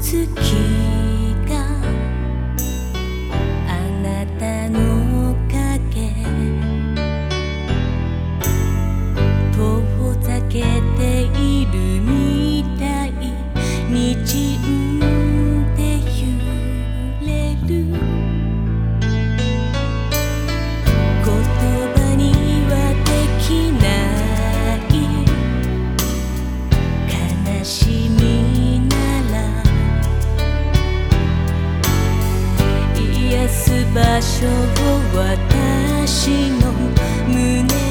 月場所を私の胸